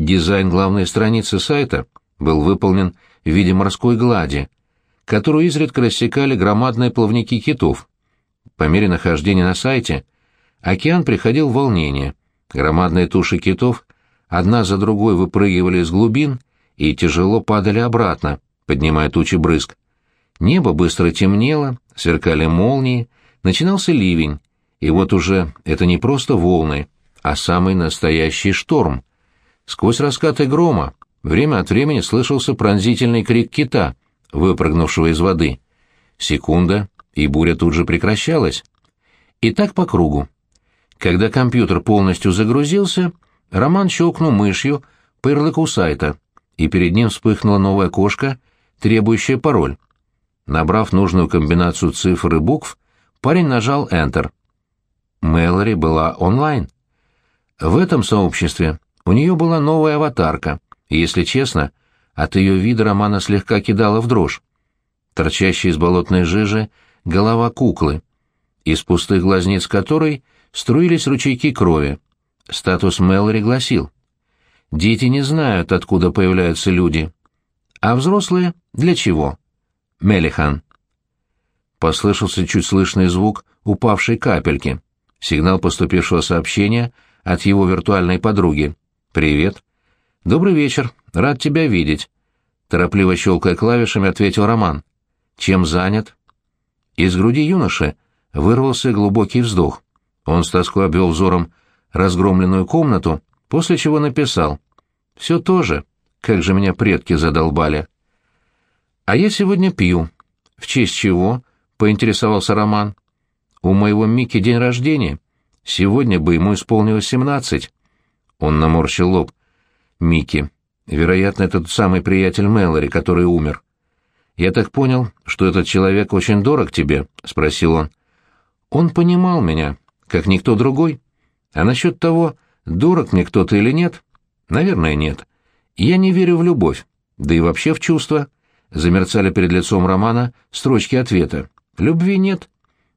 Дизайн главной страницы сайта был выполнен в виде морской глади, которую изредка рассекали громадные плавники китов. По мере нахождения на сайте океан приходил в волнение. Громадные туши китов одна за другой выпрыгивали из глубин и тяжело падали обратно, поднимая тучи брызг. Небо быстро темнело, сверкали молнии, начинался ливень, и вот уже это не просто волны, а самый настоящий шторм. Сквозь раскаты грома время от времени слышался пронзительный крик кита, выпрыгнувшего из воды. Секунда, и буря тут же прекращалась. И так по кругу. Когда компьютер полностью загрузился, Роман щелкнул мышью по ярлыку сайта, и перед ним вспыхнуло новое окошко, требующее пароль. Набрав нужную комбинацию цифр и букв, парень нажал Enter. Мэлори была онлайн. В этом сообществе у нее была новая аватарка, и, если честно, от ее вида Романа слегка кидала в дрожь. Торчащая из болотной жижи голова куклы, из пустых глазниц которой струились ручейки крови. Статус Мэлори гласил «Дети не знают, откуда появляются люди. А взрослые для чего?» Мелихан. Послышался чуть слышный звук упавшей капельки. Сигнал поступившего сообщения от его виртуальной подруги. «Привет». «Добрый вечер. Рад тебя видеть». Торопливо щелкая клавишами, ответил Роман. «Чем занят?» Из груди юноши вырвался глубокий вздох. Он с тоской обвел взором разгромленную комнату, после чего написал. «Все то же. Как же меня предки задолбали». «А я сегодня пью». «В честь чего?» — поинтересовался Роман. «У моего Мики день рождения. Сегодня бы ему исполнилось семнадцать». Он наморщил лоб. Микки. Вероятно, это тот самый приятель Мэлори, который умер. «Я так понял, что этот человек очень дорог тебе?» — спросил он. «Он понимал меня, как никто другой. А насчет того, дорог мне кто-то или нет, наверное, нет. Я не верю в любовь, да и вообще в чувства». Замерцали перед лицом Романа строчки ответа. «Любви нет.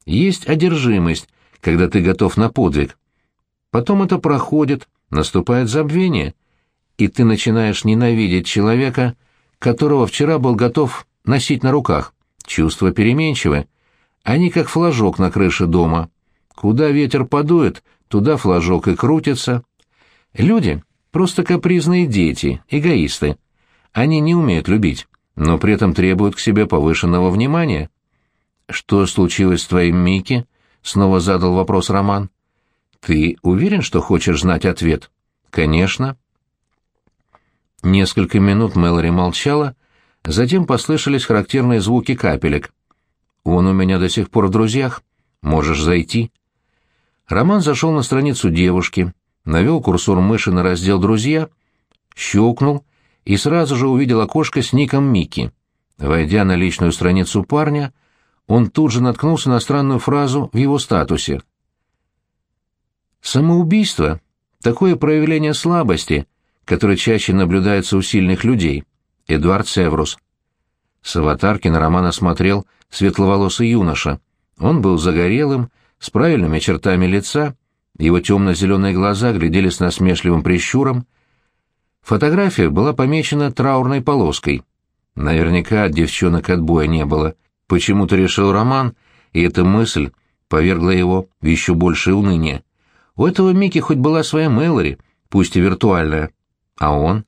Есть одержимость, когда ты готов на подвиг. Потом это проходит, наступает забвение, и ты начинаешь ненавидеть человека, которого вчера был готов носить на руках. Чувства переменчивы. Они как флажок на крыше дома. Куда ветер подует, туда флажок и крутится. Люди — просто капризные дети, эгоисты. Они не умеют любить, но при этом требуют к себе повышенного внимания. «Что случилось с твоим Микки?» — снова задал вопрос Роман. «Ты уверен, что хочешь знать ответ?» «Конечно». Несколько минут Мэлори молчала, затем послышались характерные звуки капелек. «Он у меня до сих пор в друзьях. Можешь зайти». Роман зашел на страницу девушки, навел курсор мыши на раздел «Друзья», щелкнул и сразу же увидел окошко с ником Микки. Войдя на личную страницу парня, он тут же наткнулся на странную фразу в его статусе. «Самоубийство — такое проявление слабости, которое чаще наблюдается у сильных людей. Эдуард Севрус». С аватарки на романа смотрел светловолосый юноша. Он был загорелым, с правильными чертами лица, его темно-зеленые глаза глядели с насмешливым прищуром. Фотография была помечена траурной полоской. Наверняка девчонок отбоя не было. Почему-то решил Роман, и эта мысль повергла его в еще большее уныние. У этого Микки хоть была своя Мэлори, пусть и виртуальная. А он?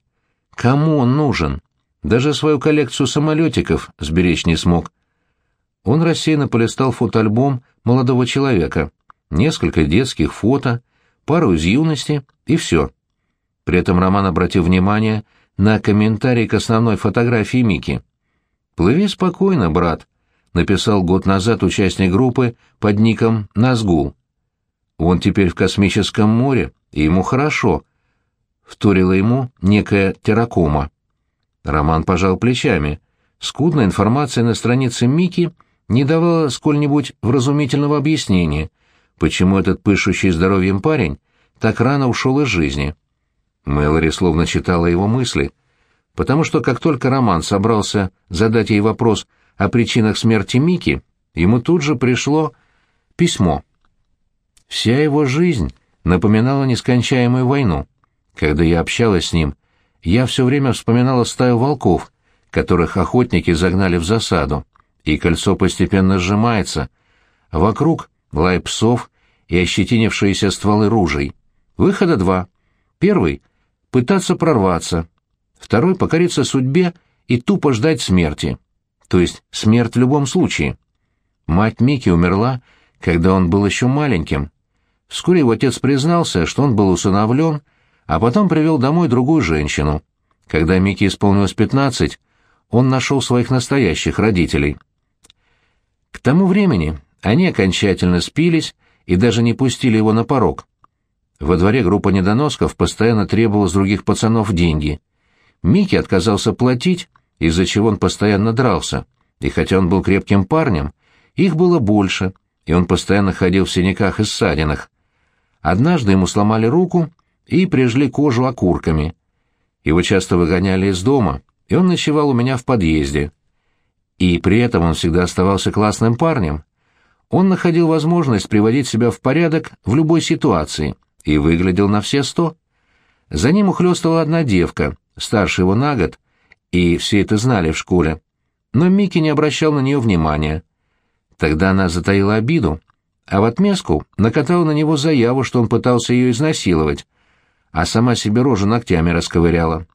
Кому он нужен? Даже свою коллекцию самолетиков сберечь не смог. Он рассеянно полистал фотоальбом молодого человека. Несколько детских фото, пару из юности и все. При этом Роман обратил внимание на комментарий к основной фотографии Мики. «Плыви спокойно, брат», — написал год назад участник группы под ником Назгул. «Он теперь в космическом море, и ему хорошо», — вторила ему некая терракома. Роман пожал плечами. Скудная информация на странице Мики не давала сколь-нибудь вразумительного объяснения, почему этот пышущий здоровьем парень так рано ушел из жизни. Мэлори словно читала его мысли, потому что как только Роман собрался задать ей вопрос о причинах смерти Мики, ему тут же пришло письмо. Вся его жизнь напоминала нескончаемую войну. Когда я общалась с ним, я все время вспоминала стаю волков, которых охотники загнали в засаду, и кольцо постепенно сжимается. Вокруг лай псов и ощетинившиеся стволы ружей. Выхода два. Первый — пытаться прорваться. Второй — покориться судьбе и тупо ждать смерти. То есть смерть в любом случае. Мать Мики умерла, когда он был еще маленьким. Вскоре его отец признался, что он был усыновлен, а потом привел домой другую женщину. Когда Микки исполнилось пятнадцать, он нашел своих настоящих родителей. К тому времени они окончательно спились и даже не пустили его на порог. Во дворе группа недоносков постоянно требовала с других пацанов деньги. Микки отказался платить, из-за чего он постоянно дрался, и хотя он был крепким парнем, их было больше, и он постоянно ходил в синяках и ссадинах. Однажды ему сломали руку и прижгли кожу окурками. Его часто выгоняли из дома, и он ночевал у меня в подъезде. И при этом он всегда оставался классным парнем. Он находил возможность приводить себя в порядок в любой ситуации и выглядел на все сто. За ним ухлёстывала одна девка, старше его на год, и все это знали в школе. Но Микки не обращал на нее внимания. Тогда она затаила обиду, а в отместку накатала на него заяву, что он пытался ее изнасиловать, а сама себе рожу ногтями расковыряла.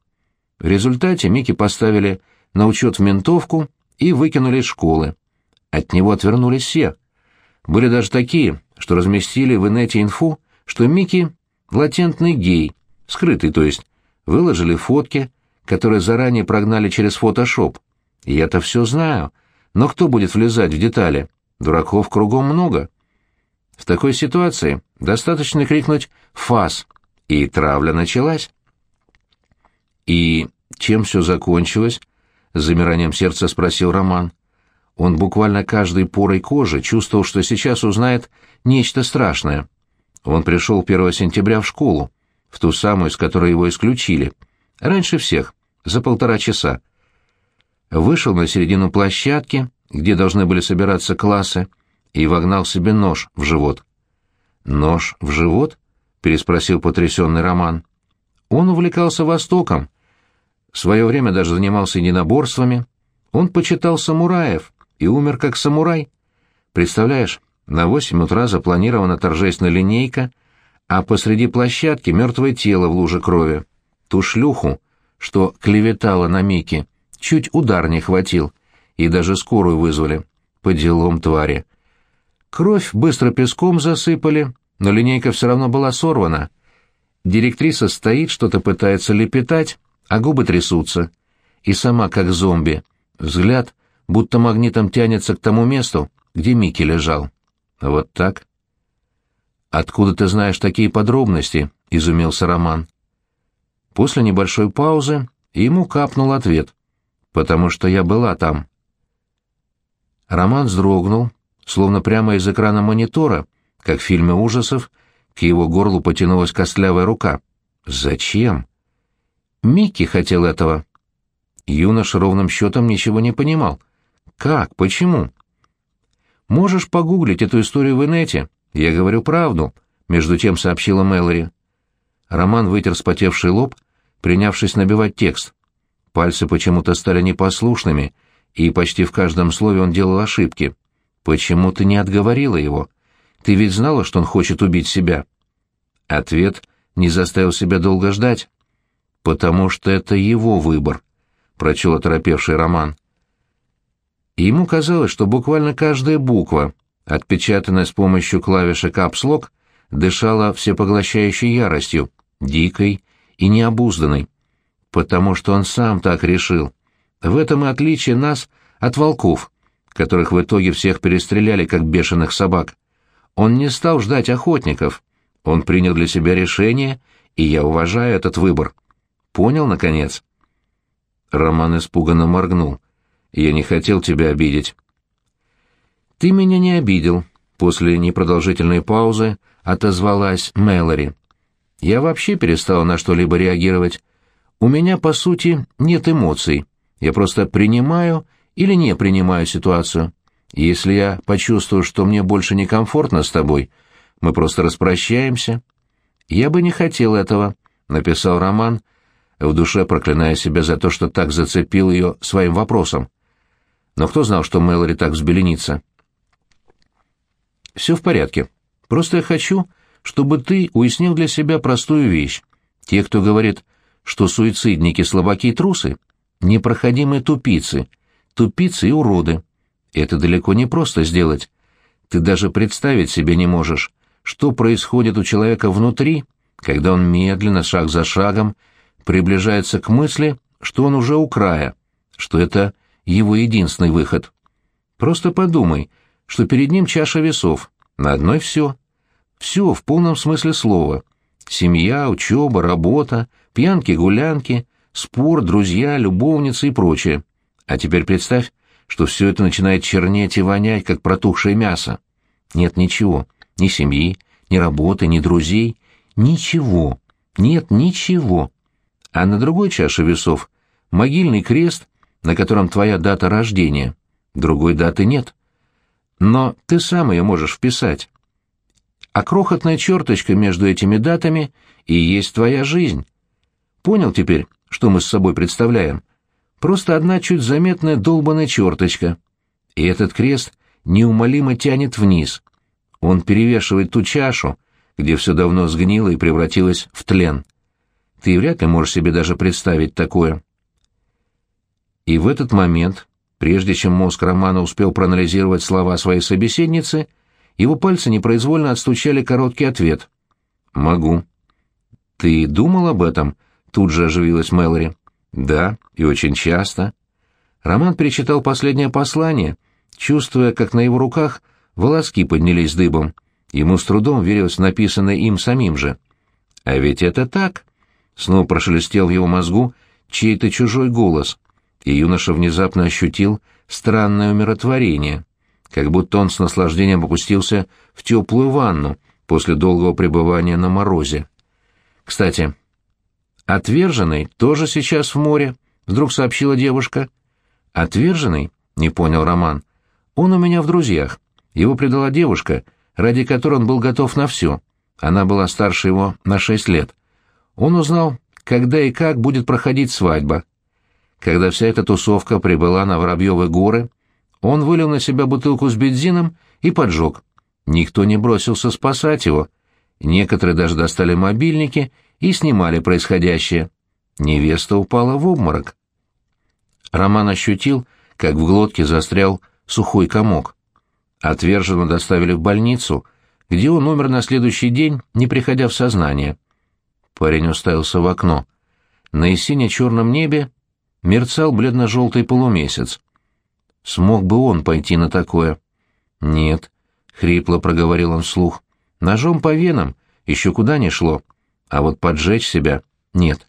В результате Микки поставили на учет в ментовку и выкинули из школы. От него отвернулись все. Были даже такие, что разместили в инете инфу, что Микки — латентный гей, скрытый, то есть, выложили фотки, которые заранее прогнали через фотошоп. Я-то все знаю, но кто будет влезать в детали? Дураков кругом много. В такой ситуации достаточно крикнуть «фас», и травля началась. «И чем все закончилось?» — с замиранием сердца спросил Роман. Он буквально каждой порой кожи чувствовал, что сейчас узнает нечто страшное. Он пришел 1 сентября в школу, в ту самую, с которой его исключили. Раньше всех, за полтора часа. Вышел на середину площадки, где должны были собираться классы, и вогнал себе нож в живот. «Нож в живот?» — переспросил потрясенный Роман. Он увлекался Востоком. В свое время даже занимался единоборствами. Он почитал самураев и умер как самурай. Представляешь, на восемь утра запланирована торжественная линейка, а посреди площадки мертвое тело в луже крови. Ту шлюху, что клеветала на Мики, чуть удар не хватил, и даже скорую вызвали. По делам твари. Кровь быстро песком засыпали, но линейка все равно была сорвана. Директриса стоит, что-то пытается лепетать, а губы трясутся. И сама как зомби. Взгляд будто магнитом тянется к тому месту, где Микки лежал. Вот так. «Откуда ты знаешь такие подробности?» — изумился Роман. После небольшой паузы ему капнул ответ. «Потому что я была там». Роман вздрогнул, словно прямо из экрана монитора, как в фильме ужасов, к его горлу потянулась костлявая рука. «Зачем?» «Микки хотел этого». Юнош ровным счетом ничего не понимал. «Как? Почему?» «Можешь погуглить эту историю в инете. Я говорю правду», — между тем сообщила Мэлори. Роман вытер спотевший лоб, принявшись набивать текст. Пальцы почему-то стали непослушными, и почти в каждом слове он делал ошибки. «Почему ты не отговорила его? Ты ведь знала, что он хочет убить себя?» Ответ не заставил себя долго ждать. «Потому что это его выбор», — прочел оторопевший Роман. И ему казалось, что буквально каждая буква, отпечатанная с помощью клавиши «капслок», дышала всепоглощающей яростью, дикой и необузданной. Потому что он сам так решил. В этом и отличие нас от волков, которых в итоге всех перестреляли, как бешеных собак. Он не стал ждать охотников. Он принял для себя решение, и я уважаю этот выбор. Понял, наконец?» Роман испуганно моргнул. «Я не хотел тебя обидеть». «Ты меня не обидел», — после непродолжительной паузы отозвалась Мэлори. «Я вообще перестал на что-либо реагировать. У меня, по сути, нет эмоций. Я просто принимаю или не принимаю ситуацию. Если я почувствую, что мне больше некомфортно с тобой, мы просто распрощаемся. Я бы не хотел этого, написал Роман, в душе проклиная себя за то, что так зацепил ее своим вопросом. Но кто знал, что Мэлори так взбеленится? «Все в порядке. Просто я хочу, чтобы ты уяснил для себя простую вещь. Те, кто говорит, что суицидники, слабаки и трусы, непроходимые тупицы, тупицы и уроды. Это далеко не просто сделать. Ты даже представить себе не можешь, что происходит у человека внутри, когда он медленно, шаг за шагом, приближается к мысли, что он уже у края, что это его единственный выход. Просто подумай, что перед ним чаша весов, на одной все. Все в полном смысле слова. Семья, учеба, работа, пьянки-гулянки, спор, друзья, любовницы и прочее. А теперь представь, что все это начинает чернеть и вонять, как протухшее мясо. Нет ничего, ни семьи, ни работы, ни друзей, ничего, нет ничего. А на другой чаше весов могильный крест, на котором твоя дата рождения. Другой даты нет. Но ты сам ее можешь вписать. А крохотная черточка между этими датами и есть твоя жизнь. Понял теперь, что мы с собой представляем? Просто одна чуть заметная долбаная черточка. И этот крест неумолимо тянет вниз. Он перевешивает ту чашу, где все давно сгнило и превратилось в тлен. Ты вряд ли можешь себе даже представить такое. И в этот момент, прежде чем мозг Романа успел проанализировать слова своей собеседницы, его пальцы непроизвольно отстучали короткий ответ. «Могу». «Ты думал об этом?» — тут же оживилась Мэлори. «Да, и очень часто». Роман перечитал последнее послание, чувствуя, как на его руках волоски поднялись дыбом. Ему с трудом верилось написанное им самим же. «А ведь это так!» — снова прошелестел в его мозгу чей-то чужой голос, и юноша внезапно ощутил странное умиротворение, как будто он с наслаждением опустился в теплую ванну после долгого пребывания на морозе. «Кстати, отверженный тоже сейчас в море», — вдруг сообщила девушка. «Отверженный?» — не понял Роман. «Он у меня в друзьях. Его предала девушка, ради которой он был готов на все. Она была старше его на шесть лет. Он узнал, когда и как будет проходить свадьба. Когда вся эта тусовка прибыла на Воробьевы горы, он вылил на себя бутылку с бензином и поджег. Никто не бросился спасать его. Некоторые даже достали мобильники и снимали происходящее. Невеста упала в обморок. Роман ощутил, как в глотке застрял сухой комок. Отверженно доставили в больницу, где он умер на следующий день, не приходя в сознание. Парень уставился в окно. На сине-черном небе мерцал бледно-желтый полумесяц. Смог бы он пойти на такое? Нет, — хрипло проговорил он вслух. Ножом по венам еще куда не шло, а вот поджечь себя — нет.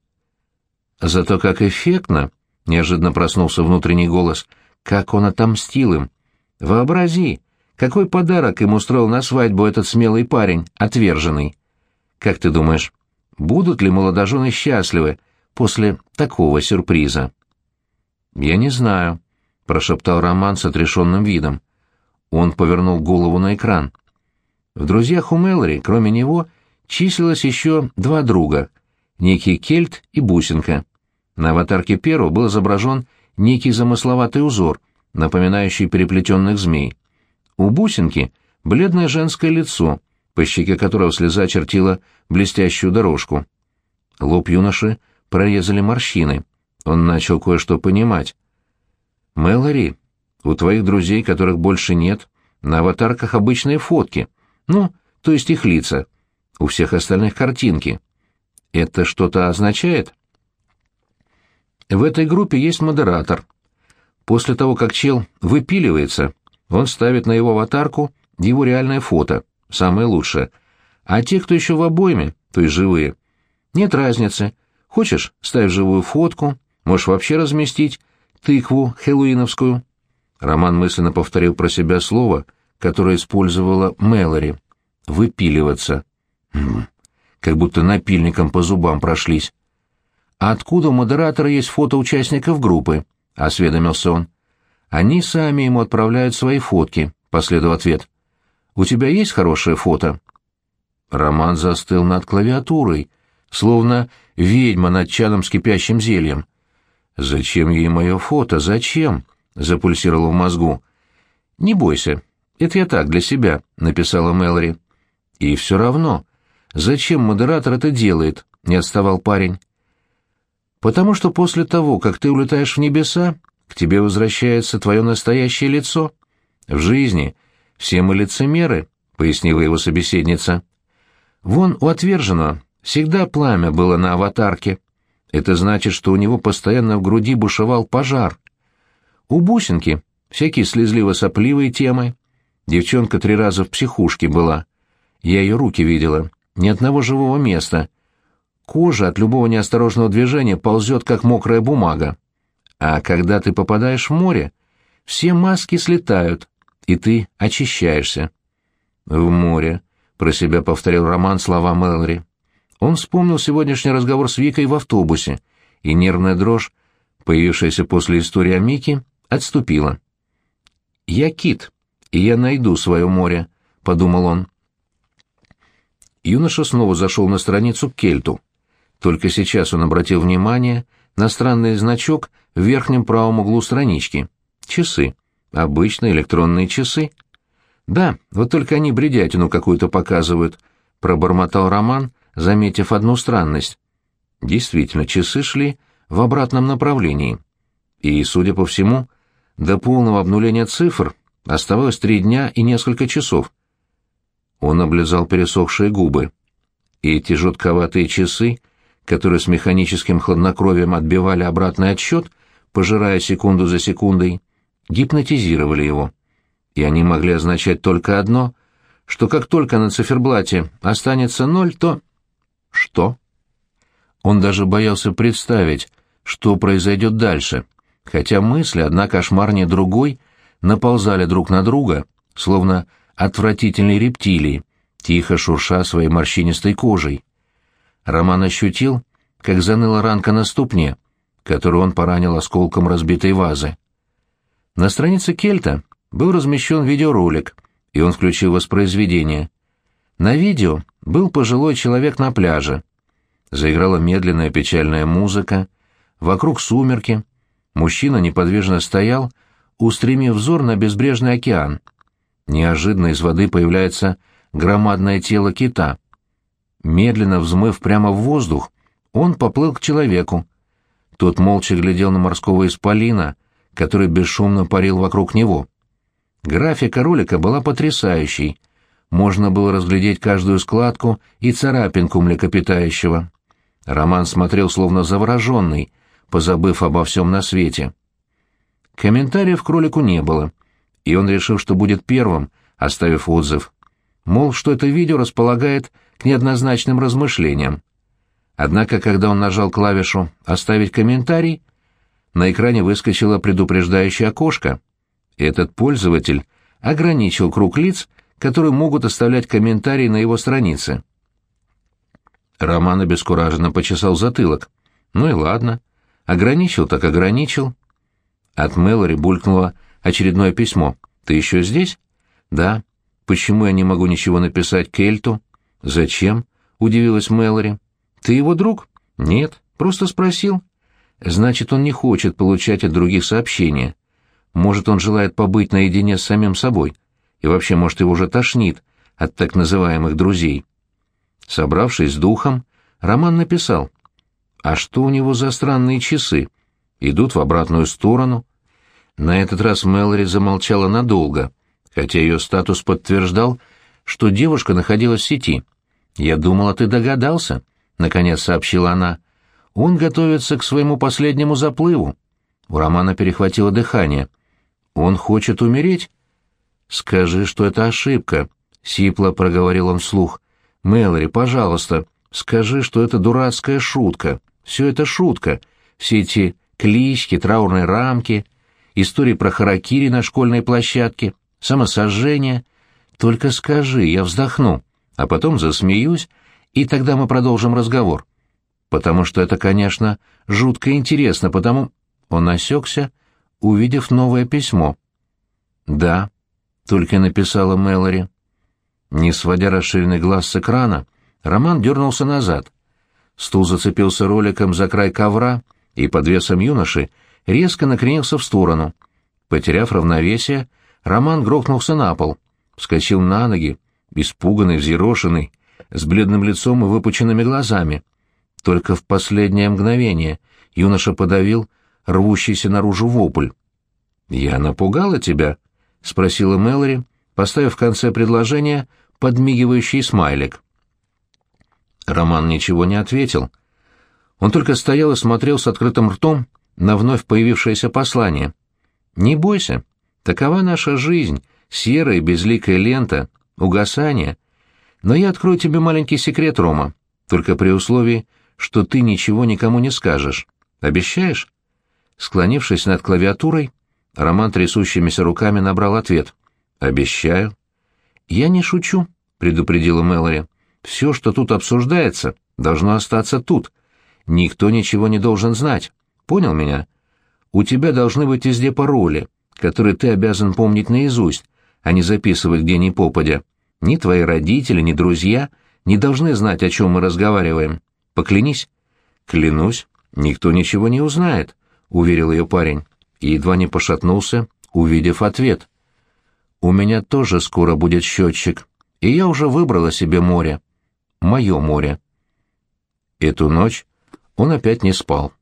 Зато как эффектно, — неожиданно проснулся внутренний голос, — как он отомстил им. Вообрази, какой подарок им устроил на свадьбу этот смелый парень, отверженный? Как ты думаешь, будут ли молодожены счастливы после такого сюрприза? Я не знаю, прошептал Роман с отрешенным видом. Он повернул голову на экран. В друзьях у Мэлори, кроме него, числилось еще два друга, некий Кельт и Бусинка. На аватарке первого был изображен некий замысловатый узор, напоминающий переплетенных змей. У бусинки бледное женское лицо, по щеке которого слеза чертила блестящую дорожку. Лоб юноши прорезали морщины. Он начал кое-что понимать. «Мэлори, у твоих друзей, которых больше нет, на аватарках обычные фотки. Ну, то есть их лица. У всех остальных картинки. Это что-то означает?» В этой группе есть модератор. После того, как чел выпиливается, он ставит на его аватарку его реальное фото, самое лучшее. А те, кто еще в обойме, то есть живые, нет разницы. Хочешь, ставь живую фотку, можешь вообще разместить тыкву хэллоуиновскую. Роман мысленно повторил про себя слово, которое использовала Мэлори. «Выпиливаться». Как будто напильником по зубам прошлись. «А откуда у модератора есть фото участников группы?» — осведомился он. Они сами ему отправляют свои фотки, последовал ответ. У тебя есть хорошее фото? Роман застыл над клавиатурой, словно ведьма над чадом с кипящим зельем. «Зачем ей мое фото? Зачем?» — запульсировало в мозгу. «Не бойся. Это я так, для себя», — написала Мэлори. «И все равно. Зачем модератор это делает?» — не отставал парень. «Потому что после того, как ты улетаешь в небеса, к тебе возвращается твое настоящее лицо. В жизни все мы лицемеры», — пояснила его собеседница. «Вон у отверженного всегда пламя было на аватарке. Это значит, что у него постоянно в груди бушевал пожар. У бусинки всякие слезливо-сопливые темы. Девчонка три раза в психушке была. Я ее руки видела. Ни одного живого места. Кожа от любого неосторожного движения ползет, как мокрая бумага. А когда ты попадаешь в море, все маски слетают, и ты очищаешься. «В море», — про себя повторил Роман слова Мэлори. Он вспомнил сегодняшний разговор с Викой в автобусе, и нервная дрожь, появившаяся после истории о Мике, отступила. «Я кит, и я найду свое море», — подумал он. Юноша снова зашел на страницу к кельту. Только сейчас он обратил внимание на странный значок в верхнем правом углу странички. Часы. Обычные электронные часы. «Да, вот только они бредятину какую-то показывают», — пробормотал Роман, заметив одну странность. Действительно, часы шли в обратном направлении. И, судя по всему, до полного обнуления цифр оставалось три дня и несколько часов. Он облизал пересохшие губы. И эти жутковатые часы, которые с механическим хладнокровием отбивали обратный отсчет, пожирая секунду за секундой, гипнотизировали его. И они могли означать только одно, что как только на циферблате останется ноль, то что? Он даже боялся представить, что произойдет дальше, хотя мысли, одна кошмарнее другой, наползали друг на друга, словно отвратительные рептилии, тихо шурша своей морщинистой кожей. Роман ощутил, как заныла ранка на ступне, которую он поранил осколком разбитой вазы. На странице Кельта был размещен видеоролик, и он включил воспроизведение. На видео был пожилой человек на пляже. Заиграла медленная печальная музыка, вокруг сумерки. Мужчина неподвижно стоял, устремив взор на безбрежный океан. Неожиданно из воды появляется громадное тело кита. Медленно взмыв прямо в воздух, он поплыл к человеку. Тот молча глядел на морского исполина, который бесшумно парил вокруг него. Графика ролика была потрясающей — можно было разглядеть каждую складку и царапинку млекопитающего. Роман смотрел словно завороженный, позабыв обо всем на свете. Комментариев к ролику не было, и он решил, что будет первым, оставив отзыв. Мол, что это видео располагает к неоднозначным размышлениям. Однако, когда он нажал клавишу «Оставить комментарий», на экране выскочило предупреждающее окошко. Этот пользователь ограничил круг лиц, которые могут оставлять комментарии на его странице. Роман обескураженно почесал затылок. Ну и ладно. Ограничил так ограничил. От Мэлори булькнуло очередное письмо. «Ты еще здесь?» «Да». «Почему я не могу ничего написать Кельту?» «Зачем?» — удивилась Мэлори. «Ты его друг?» «Нет, просто спросил». «Значит, он не хочет получать от других сообщения. Может, он желает побыть наедине с самим собой. И вообще, может, его уже тошнит от так называемых друзей. Собравшись с духом, Роман написал. А что у него за странные часы? Идут в обратную сторону. На этот раз Мэлори замолчала надолго, хотя ее статус подтверждал, что девушка находилась в сети. «Я думала, ты догадался», — наконец сообщила она. «Он готовится к своему последнему заплыву». У Романа перехватило дыхание. «Он хочет умереть?» «Скажи, что это ошибка», — сипло проговорил он вслух. «Мэлори, пожалуйста, скажи, что это дурацкая шутка. Все это шутка. Все эти клички, траурные рамки, истории про харакири на школьной площадке, самосожжение. Только скажи, я вздохну, а потом засмеюсь, и тогда мы продолжим разговор. Потому что это, конечно, жутко интересно, потому...» Он осекся, увидев новое письмо. «Да, — только написала Мэлори. Не сводя расширенный глаз с экрана, Роман дернулся назад. Стул зацепился роликом за край ковра, и под весом юноши резко накренился в сторону. Потеряв равновесие, Роман грохнулся на пол, вскочил на ноги, испуганный, взъерошенный, с бледным лицом и выпученными глазами. Только в последнее мгновение юноша подавил рвущийся наружу вопль. «Я напугала тебя?» — спросила Мэлори, поставив в конце предложения подмигивающий смайлик. Роман ничего не ответил. Он только стоял и смотрел с открытым ртом на вновь появившееся послание. «Не бойся, такова наша жизнь, серая безликая лента, угасание. Но я открою тебе маленький секрет, Рома, только при условии, что ты ничего никому не скажешь. Обещаешь?» Склонившись над клавиатурой, Роман трясущимися руками набрал ответ. «Обещаю». «Я не шучу», — предупредила Мэлори. «Все, что тут обсуждается, должно остаться тут. Никто ничего не должен знать. Понял меня? У тебя должны быть везде пароли, которые ты обязан помнить наизусть, а не записывать где ни попадя. Ни твои родители, ни друзья не должны знать, о чем мы разговариваем. Поклянись». «Клянусь, никто ничего не узнает», — уверил ее парень и едва не пошатнулся, увидев ответ. «У меня тоже скоро будет счетчик, и я уже выбрала себе море. Мое море». Эту ночь он опять не спал.